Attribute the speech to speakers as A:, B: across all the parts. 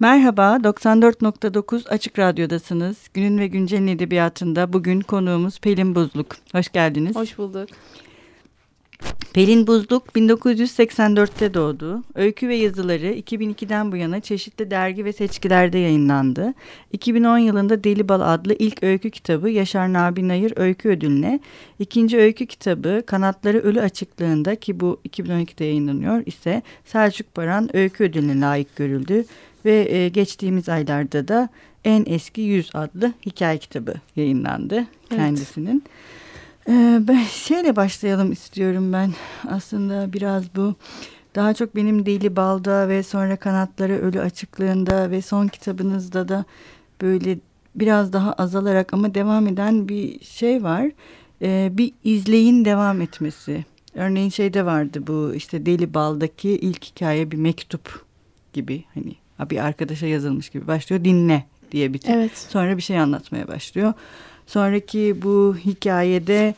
A: Merhaba, 94.9 Açık Radyo'dasınız. Günün ve Güncel'in edebiyatında bugün konuğumuz Pelin Buzluk. Hoş geldiniz.
B: Hoş bulduk.
A: Pelin Buzluk 1984'te doğdu. Öykü ve yazıları 2002'den bu yana çeşitli dergi ve seçkilerde yayınlandı. 2010 yılında Deli Bal adlı ilk öykü kitabı Yaşar Nabi Nayır Öykü Ödülü'ne, ikinci öykü kitabı Kanatları Ölü Açıklığında ki bu 2012'de yayınlanıyor ise Selçuk Baran Öykü Ödülü'ne layık görüldü ve e, geçtiğimiz aylarda da En Eski Yüz adlı hikaye kitabı yayınlandı evet. kendisinin. Ee, ben şeyle başlayalım istiyorum ben aslında biraz bu daha çok benim Deli Bal'da ve sonra Kanatları Ölü Açıklığında ve son kitabınızda da böyle biraz daha azalarak ama devam eden bir şey var. Ee, bir izleyin devam etmesi. Örneğin şeyde vardı bu işte Deli Bal'daki ilk hikaye bir mektup gibi hani bir arkadaşa yazılmış gibi başlıyor dinle diye bitiyor. Evet. Sonra bir şey anlatmaya başlıyor. Sonraki bu hikayede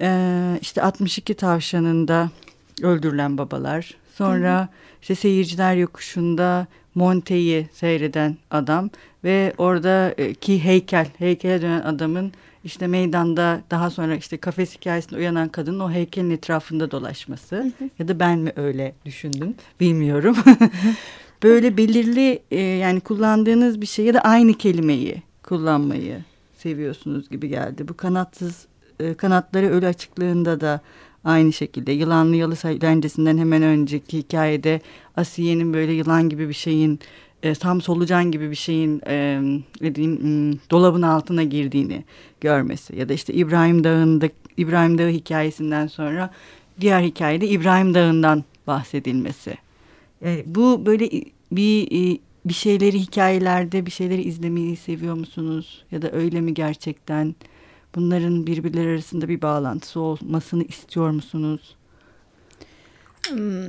A: e, işte 62 tavşanında öldürülen babalar. Sonra Hı. işte seyirciler yokuşunda Monte'yi seyreden adam ve oradaki heykel, heykele dönen adamın işte meydanda daha sonra işte kafes hikayesinde uyanan kadının o heykelin etrafında dolaşması hı hı. ya da ben mi öyle düşündüm bilmiyorum. Böyle belirli e, yani kullandığınız bir şey ya da aynı kelimeyi kullanmayı seviyorsunuz gibi geldi. Bu kanatsız e, kanatları ölü açıklığında da aynı şekilde yılanlı yalı eğlencesinden hemen önceki hikayede Asiye'nin böyle yılan gibi bir şeyin e, tam solucan gibi bir şeyin e, dediğim hmm, dolabın altına girdiğini görmesi ya da işte İbrahim Dağı'nda İbrahim Dağı hikayesinden sonra diğer hikayede İbrahim Dağı'ndan bahsedilmesi. E, bu böyle bir e, bir şeyleri hikayelerde bir şeyleri izlemeyi seviyor musunuz ya da öyle mi gerçekten? Bunların birbirleri arasında bir bağlantısı olmasını istiyor musunuz?
B: Hmm.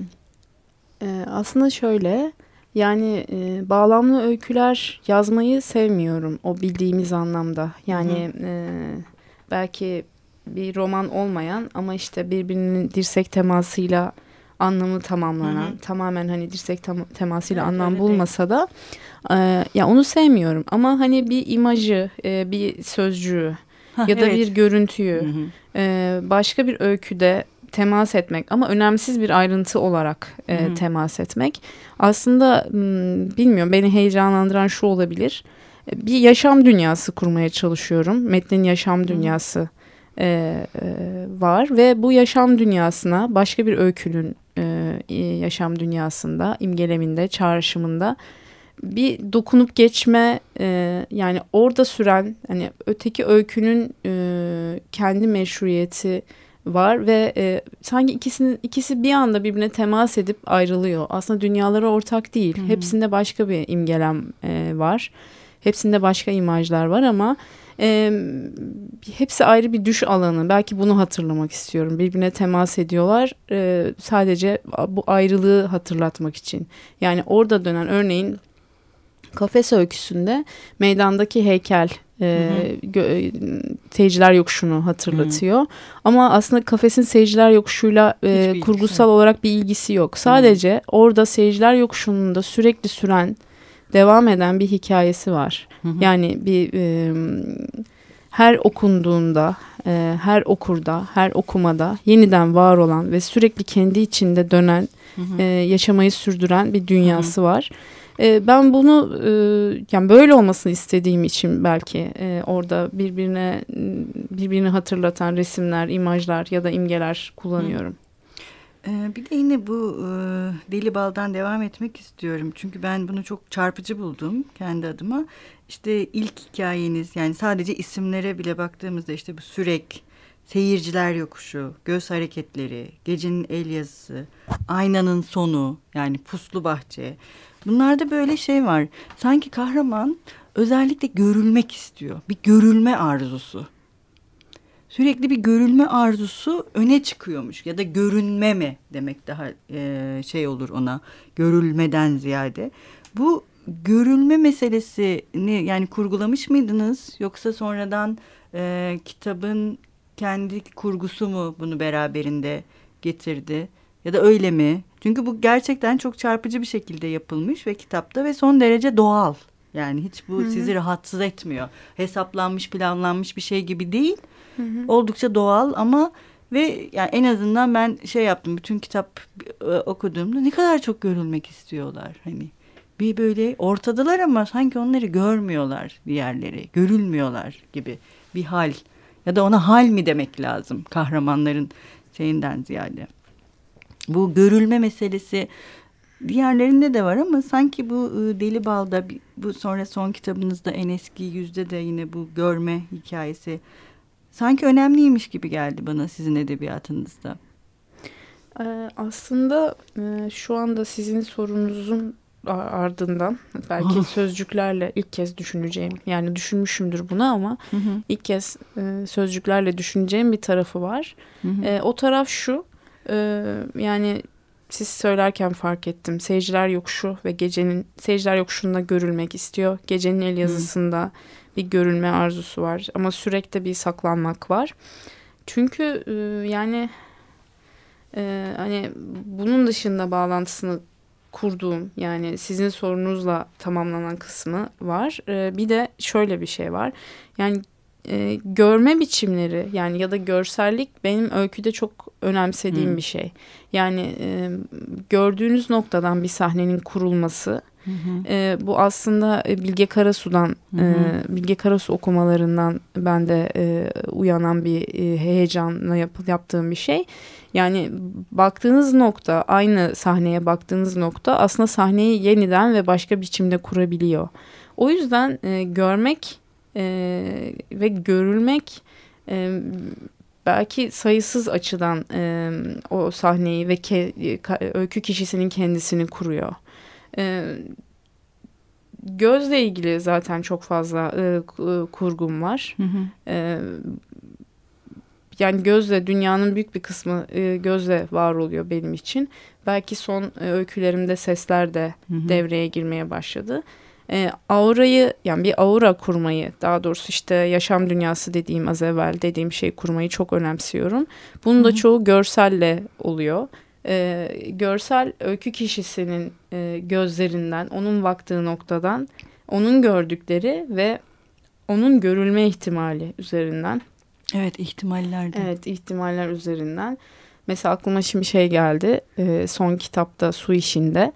B: Ee, aslında şöyle yani e, bağlamlı öyküler yazmayı sevmiyorum o bildiğimiz anlamda. Yani e, belki bir roman olmayan ama işte birbirinin dirsek temasıyla anlamı tamamlanan, hı hı. tamamen hani dirsek tam, temasıyla evet, anlam bulmasa da e, ya onu sevmiyorum. Ama hani bir imajı, e, bir sözcüğü ha, ya da evet. bir görüntüyü hı hı. E, başka bir öyküde temas etmek ama önemsiz bir ayrıntı olarak e, hı hı. temas etmek aslında m, bilmiyorum beni heyecanlandıran şu olabilir. E, bir yaşam dünyası kurmaya çalışıyorum. Metnin yaşam dünyası. Hı e, e, var ve bu yaşam dünyasına başka bir öykünün yaşam dünyasında, imgeleminde, çağrışımında bir dokunup geçme e, yani orada süren hani öteki öykünün e, kendi meşruiyeti var ve e, sanki ikisinin ikisi bir anda birbirine temas edip ayrılıyor. Aslında dünyaları ortak değil. Hı -hı. Hepsinde başka bir imgelem e, var. Hepsinde başka imajlar var ama e, hepsi ayrı bir düş alanı. Belki bunu hatırlamak istiyorum. Birbirine temas ediyorlar. E, sadece bu ayrılığı hatırlatmak için. Yani orada dönen örneğin kafes öyküsünde meydandaki heykel e, gö, seyirciler yokuşunu hatırlatıyor. Hı hı. Ama aslında kafesin seyirciler yokuşuyla e, kurgusal olarak bir ilgisi yok. Sadece hı. orada seyirciler yokuşunun da sürekli süren devam eden bir hikayesi var. Hı hı. Yani bir e, her okunduğunda, e, her okurda, her okumada yeniden var olan ve sürekli kendi içinde dönen, hı hı. E, yaşamayı sürdüren bir dünyası hı hı. var. E, ben bunu e, yani böyle olmasını istediğim için belki e, orada birbirine birbirini hatırlatan resimler, imajlar ya da imgeler kullanıyorum. Hı.
A: Ee, bir de yine bu e, deli baldan devam etmek istiyorum. Çünkü ben bunu çok çarpıcı buldum kendi adıma. İşte ilk hikayeniz yani sadece isimlere bile baktığımızda işte bu sürek, seyirciler yokuşu, göz hareketleri, gecenin el yazısı, aynanın sonu yani puslu bahçe. Bunlarda böyle şey var. Sanki kahraman özellikle görülmek istiyor. Bir görülme arzusu sürekli bir görülme arzusu öne çıkıyormuş ya da görünme mi demek daha e, şey olur ona görülmeden ziyade. Bu görülme meselesini yani kurgulamış mıydınız yoksa sonradan e, kitabın kendi kurgusu mu bunu beraberinde getirdi ya da öyle mi? Çünkü bu gerçekten çok çarpıcı bir şekilde yapılmış ve kitapta ve son derece doğal. Yani hiç bu Hı-hı. sizi rahatsız etmiyor. Hesaplanmış, planlanmış bir şey gibi değil. Hı-hı. Oldukça doğal ama ve yani en azından ben şey yaptım. Bütün kitap e, okuduğumda ne kadar çok görülmek istiyorlar. Hani bir böyle ortadalar ama sanki onları görmüyorlar diğerleri. Görülmüyorlar gibi bir hal. Ya da ona hal mi demek lazım kahramanların şeyinden ziyade. Bu görülme meselesi diğerlerinde de var ama sanki bu ıı, Deli Bal'da bu sonra son kitabınızda en eski yüzde de yine bu görme hikayesi sanki önemliymiş gibi geldi bana sizin edebiyatınızda.
B: Ee, aslında e, şu anda sizin sorunuzun ardından belki sözcüklerle ilk kez düşüneceğim yani düşünmüşümdür bunu ama hı hı. ilk kez e, sözcüklerle düşüneceğim bir tarafı var. Hı hı. E, o taraf şu yani siz söylerken fark ettim seyirciler yokuşu ve gecenin seyirciler yokuşunda görülmek istiyor. Gecenin el yazısında hı. bir görülme arzusu var ama sürekli bir saklanmak var. Çünkü e, yani e, hani bunun dışında bağlantısını kurduğum yani sizin sorunuzla tamamlanan kısmı var. Ee, bir de şöyle bir şey var. Yani e, görme biçimleri yani ya da görsellik benim öyküde çok önemsediğim hmm. bir şey. Yani e, gördüğünüz noktadan bir sahnenin kurulması Hı E, bu aslında e, Bilge Karasu'dan, hı hı. E, Bilge Karasu okumalarından ben de e, uyanan bir e, heyecanla yap, yaptığım bir şey. Yani baktığınız nokta, aynı sahneye baktığınız nokta aslında sahneyi yeniden ve başka biçimde kurabiliyor. O yüzden e, görmek e, ve görülmek e, belki sayısız açıdan e, o sahneyi ve ke, öykü kişisinin kendisini kuruyor. E, gözle ilgili zaten çok fazla e, kurgum var. Hı hı. E, yani gözle dünyanın büyük bir kısmı e, gözle var oluyor benim için. Belki son e, öykülerimde sesler de hı hı. devreye girmeye başladı. E, aurayı yani bir aura kurmayı daha doğrusu işte yaşam dünyası dediğim az evvel dediğim şey kurmayı çok önemsiyorum. Bunun da hı hı. çoğu görselle oluyor e, görsel öykü kişisinin e, gözlerinden, onun baktığı noktadan, onun gördükleri ve onun görülme ihtimali üzerinden.
A: Evet ihtimaller de.
B: Evet ihtimaller üzerinden. Mesela aklıma şimdi şey geldi e, son kitapta Su işinde.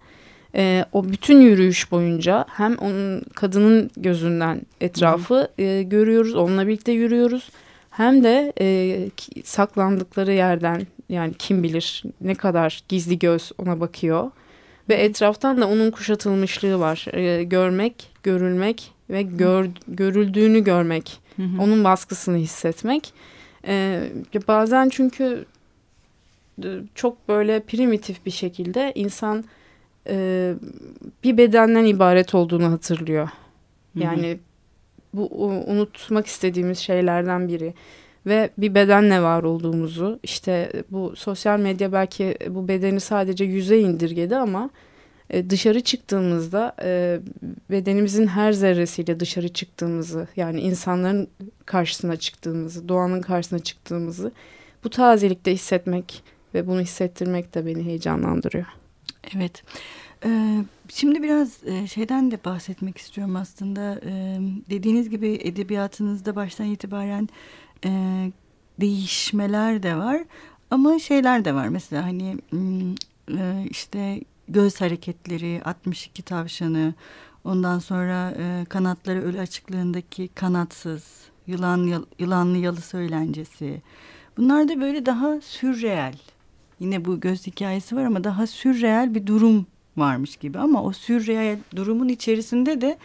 B: E, o bütün yürüyüş boyunca hem onun kadının gözünden etrafı e, görüyoruz, onunla birlikte yürüyoruz. Hem de e, saklandıkları yerden yani kim bilir ne kadar gizli göz ona bakıyor. Ve etraftan da onun kuşatılmışlığı var. Ee, görmek, görülmek ve gör, görüldüğünü görmek. Hı hı. Onun baskısını hissetmek. Ee, bazen çünkü e, çok böyle primitif bir şekilde insan e, bir bedenden ibaret olduğunu hatırlıyor. Yani hı hı. bu unutmak istediğimiz şeylerden biri ve bir bedenle var olduğumuzu işte bu sosyal medya belki bu bedeni sadece yüze indirgedi ama e, dışarı çıktığımızda e, bedenimizin her zerresiyle dışarı çıktığımızı yani insanların karşısına çıktığımızı doğanın karşısına çıktığımızı bu tazelikte hissetmek ve bunu hissettirmek de beni heyecanlandırıyor.
A: Evet. Şimdi biraz şeyden de bahsetmek istiyorum aslında. Dediğiniz gibi edebiyatınızda baştan itibaren değişmeler de var ama şeyler de var mesela hani işte göz hareketleri 62 tavşanı ondan sonra kanatları ölü açıklığındaki kanatsız yılan yılanlı yalı söylencesi bunlar da böyle daha sürreel yine bu göz hikayesi var ama daha sürreel bir durum varmış gibi ama o sürreel durumun içerisinde de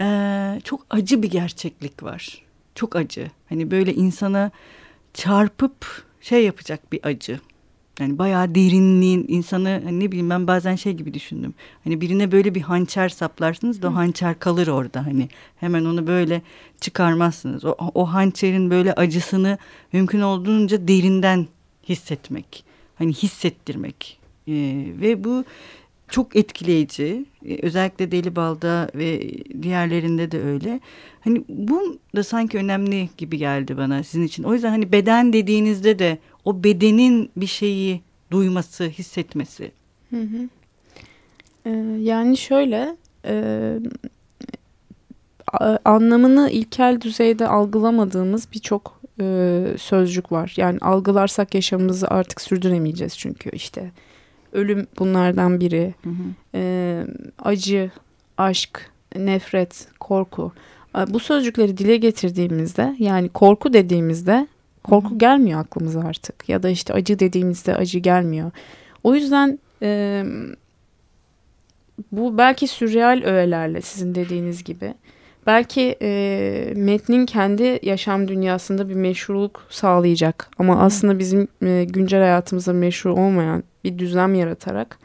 A: e, çok acı bir gerçeklik var çok acı. Hani böyle insana çarpıp şey yapacak bir acı. Yani bayağı derinliğin insanı hani ne bileyim ben bazen şey gibi düşündüm. Hani birine böyle bir hançer saplarsınız da o hançer kalır orada hani. Hemen onu böyle çıkarmazsınız. O, o hançerin böyle acısını mümkün olduğunca derinden hissetmek. Hani hissettirmek. Ee, ve bu çok etkileyici. Ee, özellikle Deli Bal'da ve diğerlerinde de öyle. Hani bu da sanki önemli gibi geldi bana sizin için. O yüzden hani beden dediğinizde de o bedenin bir şeyi duyması, hissetmesi.
C: Hı hı. Ee, yani şöyle e, anlamını ilkel düzeyde algılamadığımız birçok e, sözcük var. Yani algılarsak yaşamımızı artık sürdüremeyeceğiz çünkü işte ölüm bunlardan biri. Hı hı. E, acı, aşk, nefret, korku. Bu sözcükleri dile getirdiğimizde yani korku dediğimizde korku hı hı. gelmiyor aklımıza artık. Ya da işte acı dediğimizde acı gelmiyor. O yüzden e, bu belki sürreal öğelerle sizin dediğiniz gibi belki e, metnin kendi yaşam dünyasında bir meşruluk sağlayacak ama aslında bizim e, güncel hayatımızda meşru olmayan bir düzlem yaratarak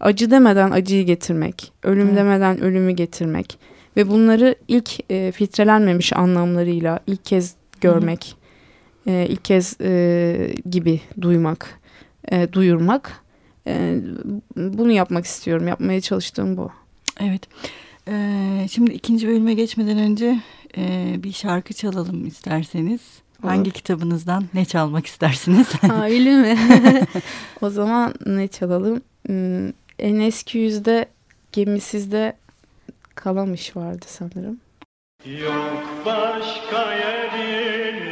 C: acı demeden acıyı getirmek, ölüm evet. demeden ölümü getirmek ve bunları ilk e, filtrelenmemiş anlamlarıyla ilk kez görmek, e, ilk kez e, gibi duymak, e, duyurmak. E, bunu yapmak istiyorum, yapmaya çalıştığım bu.
A: Evet. Ee, şimdi ikinci bölüme geçmeden önce e, bir şarkı çalalım isterseniz. Olur. Hangi kitabınızdan ne çalmak istersiniz?
C: Ha, öyle mi? o zaman ne çalalım? Hmm, en eski yüzde gemisizde kalamış vardı sanırım. Yok başka yerin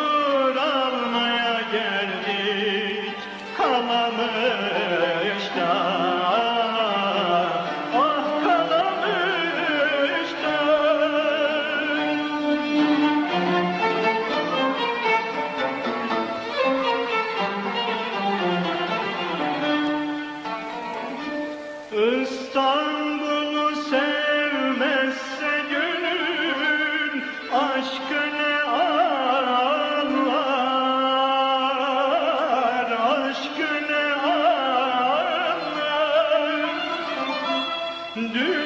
C: do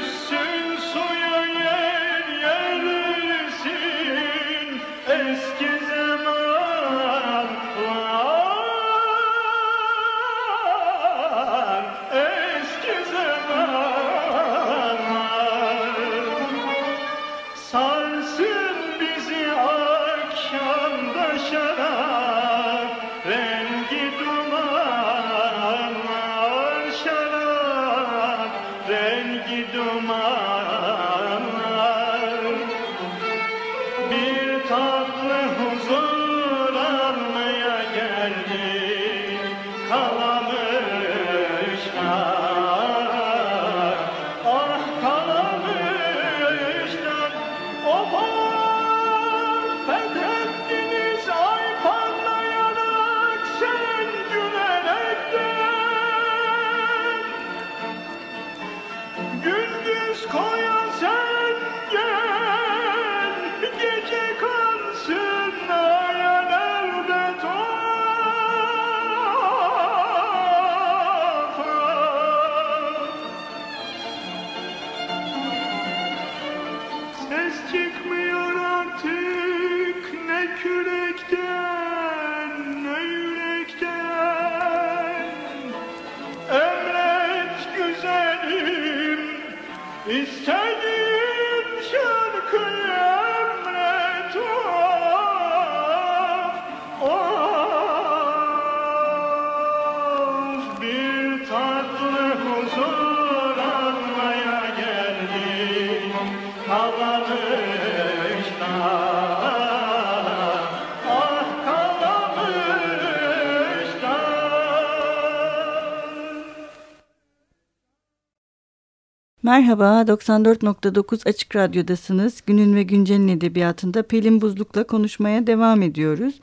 A: Merhaba, 94.9 Açık Radyo'dasınız. Günün ve Güncel'in edebiyatında Pelin Buzluk'la konuşmaya devam ediyoruz.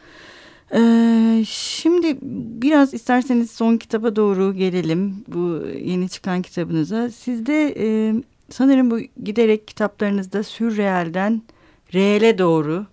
A: Ee, şimdi biraz isterseniz son kitaba doğru gelelim. Bu yeni çıkan kitabınıza. Sizde e, sanırım bu giderek kitaplarınızda sürrealden reale doğru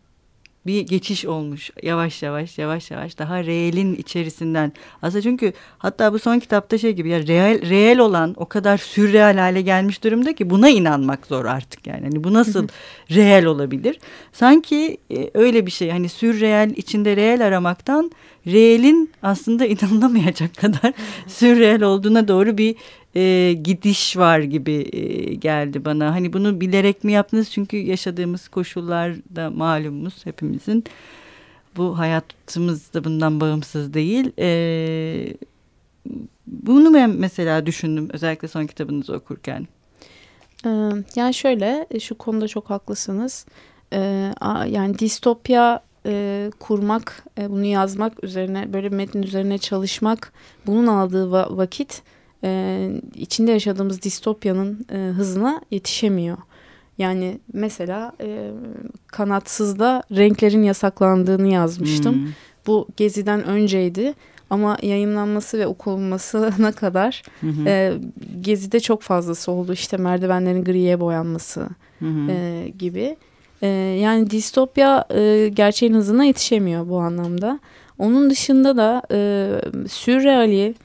A: bir geçiş olmuş. Yavaş yavaş yavaş yavaş. Daha reelin içerisinden. Aslında çünkü hatta bu son kitapta şey gibi ya real reel olan o kadar sürreal hale gelmiş durumda ki buna inanmak zor artık yani. Hani bu nasıl reel olabilir? Sanki e, öyle bir şey. Hani sürreal içinde reel aramaktan reelin aslında inanılamayacak kadar sürreal olduğuna doğru bir e, gidiş var gibi e, geldi bana. Hani bunu bilerek mi yaptınız? Çünkü yaşadığımız koşullar da malumumuz hepimizin. Bu hayatımız da bundan bağımsız değil. E, bunu ben mesela düşündüm özellikle son kitabınızı okurken.
B: Yani şöyle şu konuda çok haklısınız. Yani distopya e, kurmak, e, bunu yazmak üzerine, böyle metnin üzerine çalışmak, bunun aldığı vakit e, içinde yaşadığımız distopyanın e, hızına yetişemiyor. Yani mesela e, Kanatsız'da renklerin yasaklandığını yazmıştım. Hmm. Bu Gezi'den önceydi ama yayınlanması ve okunmasına kadar E, Gezi'de çok fazlası oldu. İşte merdivenlerin griye boyanması E, gibi. E, yani distopya e, gerçeğin hızına yetişemiyor bu anlamda. Onun dışında da e, sürreali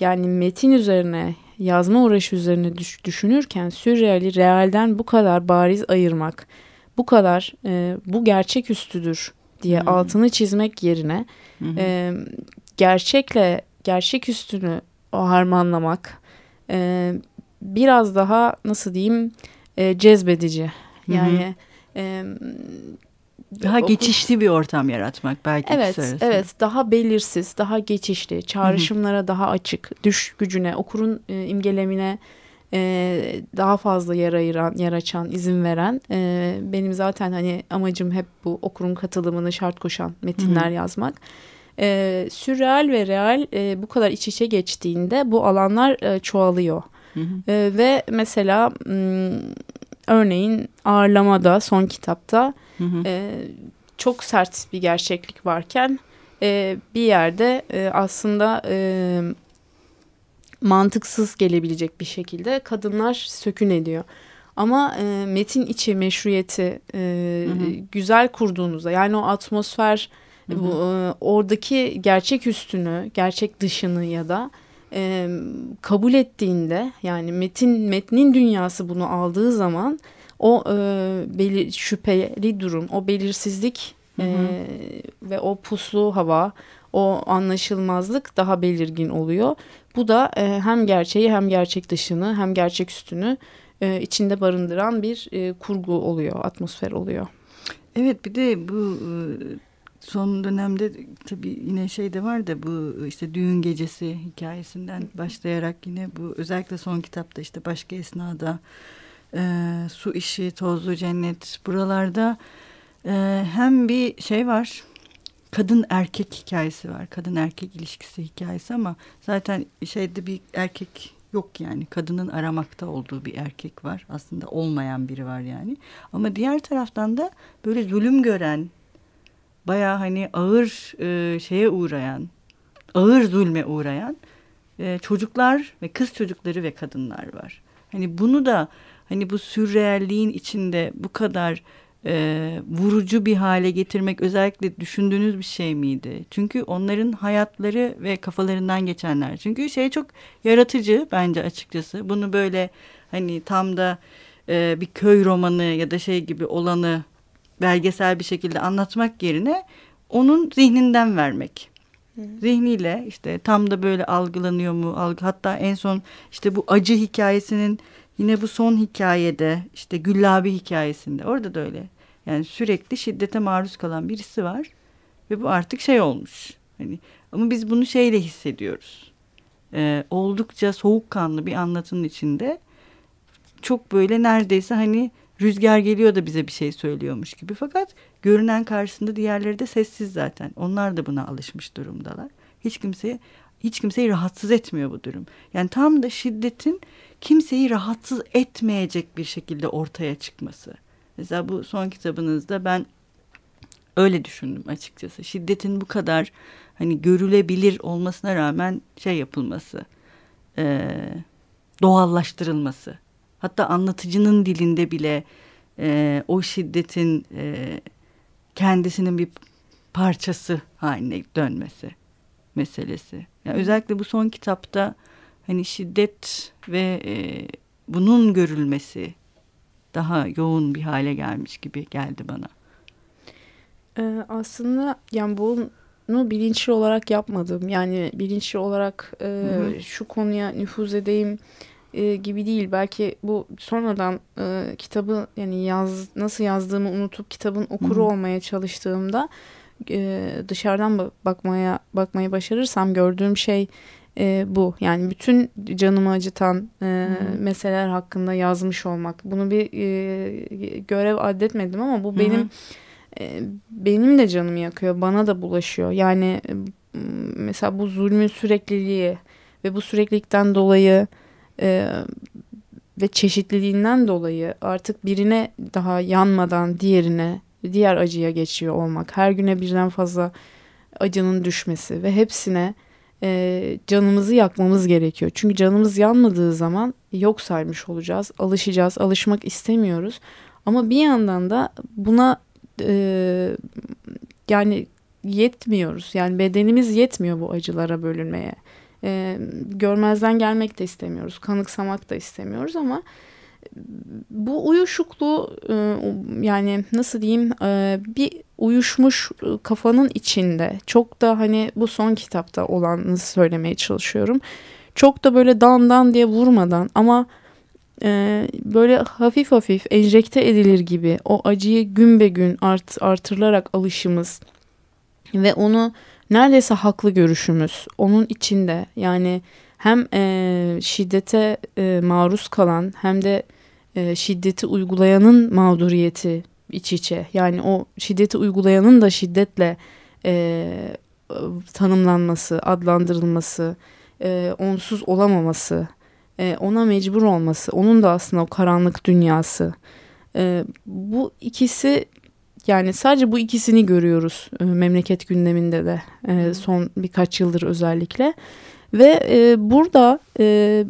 B: yani metin üzerine yazma uğraşı üzerine düş, düşünürken sürreali realden bu kadar bariz ayırmak, bu kadar e, bu gerçek üstüdür diye hmm. altını çizmek yerine e, gerçekle gerçek üstünü harmanlamak e, biraz daha nasıl diyeyim e, cezbedici. Yani hmm. e,
A: daha okul... geçişli bir ortam yaratmak belki.
B: Evet, evet. Daha belirsiz, daha geçişli, çağrışımlara Hı -hı. daha açık, düş gücüne, okurun e, imgelemine e, daha fazla yer ayıran, yer açan, izin veren. E, benim zaten hani amacım hep bu okurun katılımını şart koşan metinler Hı -hı. yazmak. E, sürreal ve real e, bu kadar iç içe geçtiğinde bu alanlar e, çoğalıyor. Hı hı. E, ve mesela örneğin ağırlamada son kitapta Hı hı. E, çok sert bir gerçeklik varken e, bir yerde e, aslında e, mantıksız gelebilecek bir şekilde kadınlar sökün ediyor. Ama e, metin içi meşruiyeti e, hı hı. güzel kurduğunuzda yani o atmosfer hı hı. bu e, oradaki gerçek üstünü, gerçek dışını ya da e, kabul ettiğinde yani metin metnin dünyası bunu aldığı zaman o e, belir, şüpheli durum, o belirsizlik hı hı. E, ve o puslu hava, o anlaşılmazlık daha belirgin oluyor. Bu da e, hem gerçeği hem gerçek dışını hem gerçek üstünü e, içinde barındıran bir e, kurgu oluyor, atmosfer oluyor.
A: Evet bir de bu e, son dönemde tabii yine şey de var da bu işte düğün gecesi hikayesinden başlayarak yine bu özellikle son kitapta işte başka esnada e, su işi, tozlu cennet buralarda e, hem bir şey var kadın erkek hikayesi var. Kadın erkek ilişkisi hikayesi ama zaten şeyde bir erkek yok yani. Kadının aramakta olduğu bir erkek var. Aslında olmayan biri var yani. Ama diğer taraftan da böyle zulüm gören, baya hani ağır e, şeye uğrayan, ağır zulme uğrayan e, çocuklar ve kız çocukları ve kadınlar var. Hani bunu da hani bu sürrealliğin içinde bu kadar e, vurucu bir hale getirmek özellikle düşündüğünüz bir şey miydi? Çünkü onların hayatları ve kafalarından geçenler. Çünkü şey çok yaratıcı bence açıkçası. Bunu böyle hani tam da e, bir köy romanı ya da şey gibi olanı belgesel bir şekilde anlatmak yerine onun zihninden vermek. Hı. Zihniyle işte tam da böyle algılanıyor mu? Algı, hatta en son işte bu acı hikayesinin Yine bu son hikayede işte Güllabi hikayesinde orada da öyle. Yani sürekli şiddete maruz kalan birisi var ve bu artık şey olmuş. Hani ama biz bunu şeyle hissediyoruz. Ee, oldukça soğukkanlı bir anlatının içinde çok böyle neredeyse hani rüzgar geliyor da bize bir şey söylüyormuş gibi. Fakat görünen karşısında diğerleri de sessiz zaten. Onlar da buna alışmış durumdalar. Hiç kimseye hiç kimseyi rahatsız etmiyor bu durum. Yani tam da şiddetin kimseyi rahatsız etmeyecek bir şekilde ortaya çıkması. Mesela bu son kitabınızda ben öyle düşündüm açıkçası. Şiddetin bu kadar hani görülebilir olmasına rağmen şey yapılması, e, doğallaştırılması. Hatta anlatıcının dilinde bile e, o şiddetin e, kendisinin bir parçası haline dönmesi meselesi. Yani özellikle bu son kitapta hani şiddet ve e, bunun görülmesi daha yoğun bir hale gelmiş gibi geldi bana.
B: Ee, aslında yani bunu bilinçli olarak yapmadım. Yani bilinçli olarak e, şu konuya nüfuz edeyim e, gibi değil. Belki bu sonradan e, kitabı yani yaz nasıl yazdığımı unutup kitabın okuru Hı-hı. olmaya çalıştığımda e, dışarıdan bakmaya bakmayı başarırsam gördüğüm şey e, bu. Yani bütün canımı acıtan e, hmm. meseleler hakkında yazmış olmak. Bunu bir e, görev addetmedim ama bu benim e, benim de canımı yakıyor. Bana da bulaşıyor. Yani mesela bu zulmün sürekliliği ve bu süreklilikten dolayı e, ve çeşitliliğinden dolayı artık birine daha yanmadan diğerine diğer acıya geçiyor olmak. Her güne birden fazla acının düşmesi ve hepsine e, canımızı yakmamız gerekiyor. Çünkü canımız yanmadığı zaman yok saymış olacağız. Alışacağız. Alışmak istemiyoruz. Ama bir yandan da buna e, yani yetmiyoruz. Yani bedenimiz yetmiyor bu acılara bölünmeye. E, görmezden gelmek de istemiyoruz. Kanıksamak da istemiyoruz ama bu uyuşukluğu e, yani nasıl diyeyim e, bir uyuşmuş e, kafanın içinde çok da hani bu son kitapta olanı söylemeye çalışıyorum. Çok da böyle dan dan diye vurmadan ama böyle hafif hafif enjekte edilir gibi o acıyı gün be gün art, artırılarak alışımız ve onu neredeyse haklı görüşümüz onun içinde yani hem e, şiddete e, maruz kalan hem de e, şiddeti uygulayanın mağduriyeti iç içe. Yani o şiddeti uygulayanın da şiddetle e, tanımlanması, adlandırılması, e, onsuz olamaması, e, ona mecbur olması, onun da aslında o karanlık dünyası. E, bu ikisi yani sadece bu ikisini görüyoruz e, memleket gündeminde de e, son birkaç yıldır özellikle. Ve e, burada e,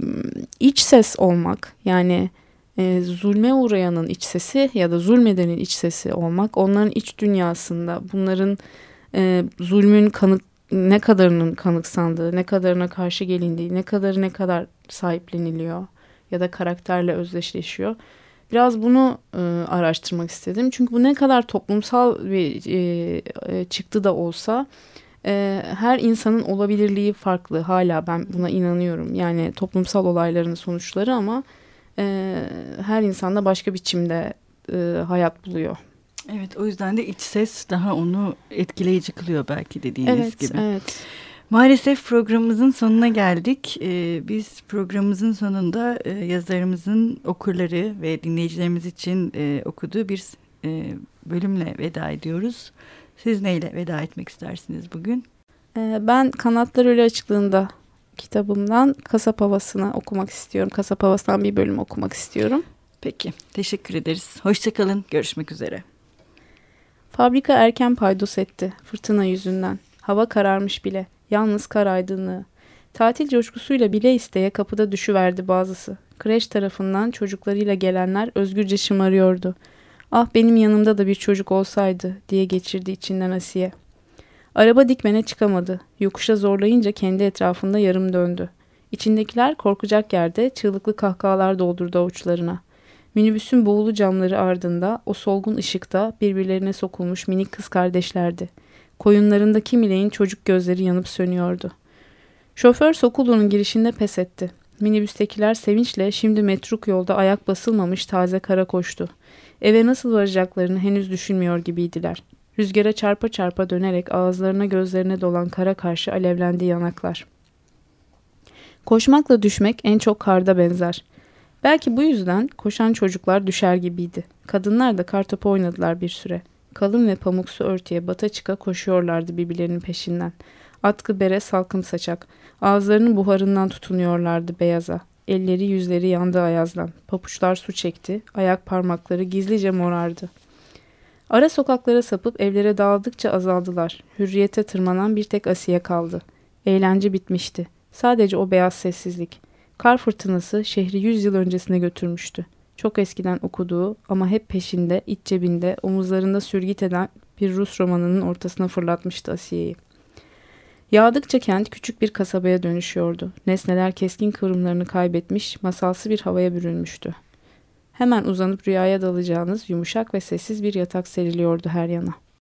B: iç ses olmak yani e, zulme uğrayanın iç sesi ya da zulmedenin iç sesi olmak onların iç dünyasında bunların e, zulmün kanık ne kadarının kanıksandığı, ne kadarına karşı gelindiği, ne kadarı ne kadar sahipleniliyor ya da karakterle özdeşleşiyor. Biraz bunu e, araştırmak istedim. Çünkü bu ne kadar toplumsal bir e, e, çıktı da olsa e, her insanın olabilirliği farklı. Hala ben buna inanıyorum. Yani toplumsal olayların sonuçları ama e, her insanda başka biçimde e, hayat buluyor.
A: Evet o yüzden de iç ses daha onu etkileyici kılıyor belki dediğiniz
B: evet,
A: gibi.
B: Evet.
A: Maalesef programımızın sonuna geldik. Ee, biz programımızın sonunda e, yazarımızın okurları ve dinleyicilerimiz için e, okuduğu bir e, bölümle veda ediyoruz. Siz neyle veda etmek istersiniz bugün?
B: Ee, ben Kanatlar Ölü Açıklığında kitabımdan Kasap Havası'nı okumak istiyorum. Kasap Havası'ndan bir bölüm okumak istiyorum.
A: Peki, teşekkür ederiz. Hoşçakalın, görüşmek üzere.
B: Fabrika erken paydos etti, fırtına yüzünden. Hava kararmış bile, yalnız kar aydınlığı. Tatil coşkusuyla bile isteye kapıda düşüverdi bazısı. Kreş tarafından çocuklarıyla gelenler özgürce şımarıyordu. Ah benim yanımda da bir çocuk olsaydı diye geçirdi içinden Asiye. Araba dikmene çıkamadı. Yokuşa zorlayınca kendi etrafında yarım döndü. İçindekiler korkacak yerde çığlıklı kahkahalar doldurdu avuçlarına. Minibüsün boğulu camları ardında o solgun ışıkta birbirlerine sokulmuş minik kız kardeşlerdi. Koyunlarında kimileyin çocuk gözleri yanıp sönüyordu. Şoför Sokulu'nun girişinde pes etti. Minibüstekiler sevinçle şimdi metruk yolda ayak basılmamış taze kara koştu. Eve nasıl varacaklarını henüz düşünmüyor gibiydiler. Rüzgara çarpa çarpa dönerek ağızlarına gözlerine dolan kara karşı alevlendi yanaklar. Koşmakla düşmek en çok karda benzer. Belki bu yüzden koşan çocuklar düşer gibiydi. Kadınlar da kartopu oynadılar bir süre. Kalın ve pamuksu örtüye bata çıka koşuyorlardı birbirlerinin peşinden. Atkı bere salkım saçak. Ağızlarının buharından tutunuyorlardı beyaza. Elleri yüzleri yandı ayazdan. Papuçlar su çekti. Ayak parmakları gizlice morardı. Ara sokaklara sapıp evlere dağıldıkça azaldılar. Hürriyete tırmanan bir tek Asiye kaldı. Eğlence bitmişti. Sadece o beyaz sessizlik. Kar fırtınası şehri yüz yıl öncesine götürmüştü. Çok eskiden okuduğu ama hep peşinde, iç cebinde, omuzlarında sürgit eden bir Rus romanının ortasına fırlatmıştı Asiye'yi. Yağdıkça kent küçük bir kasabaya dönüşüyordu. Nesneler keskin kıvrımlarını kaybetmiş, masalsı bir havaya bürünmüştü. Hemen uzanıp rüyaya dalacağınız yumuşak ve sessiz bir yatak seriliyordu her yana.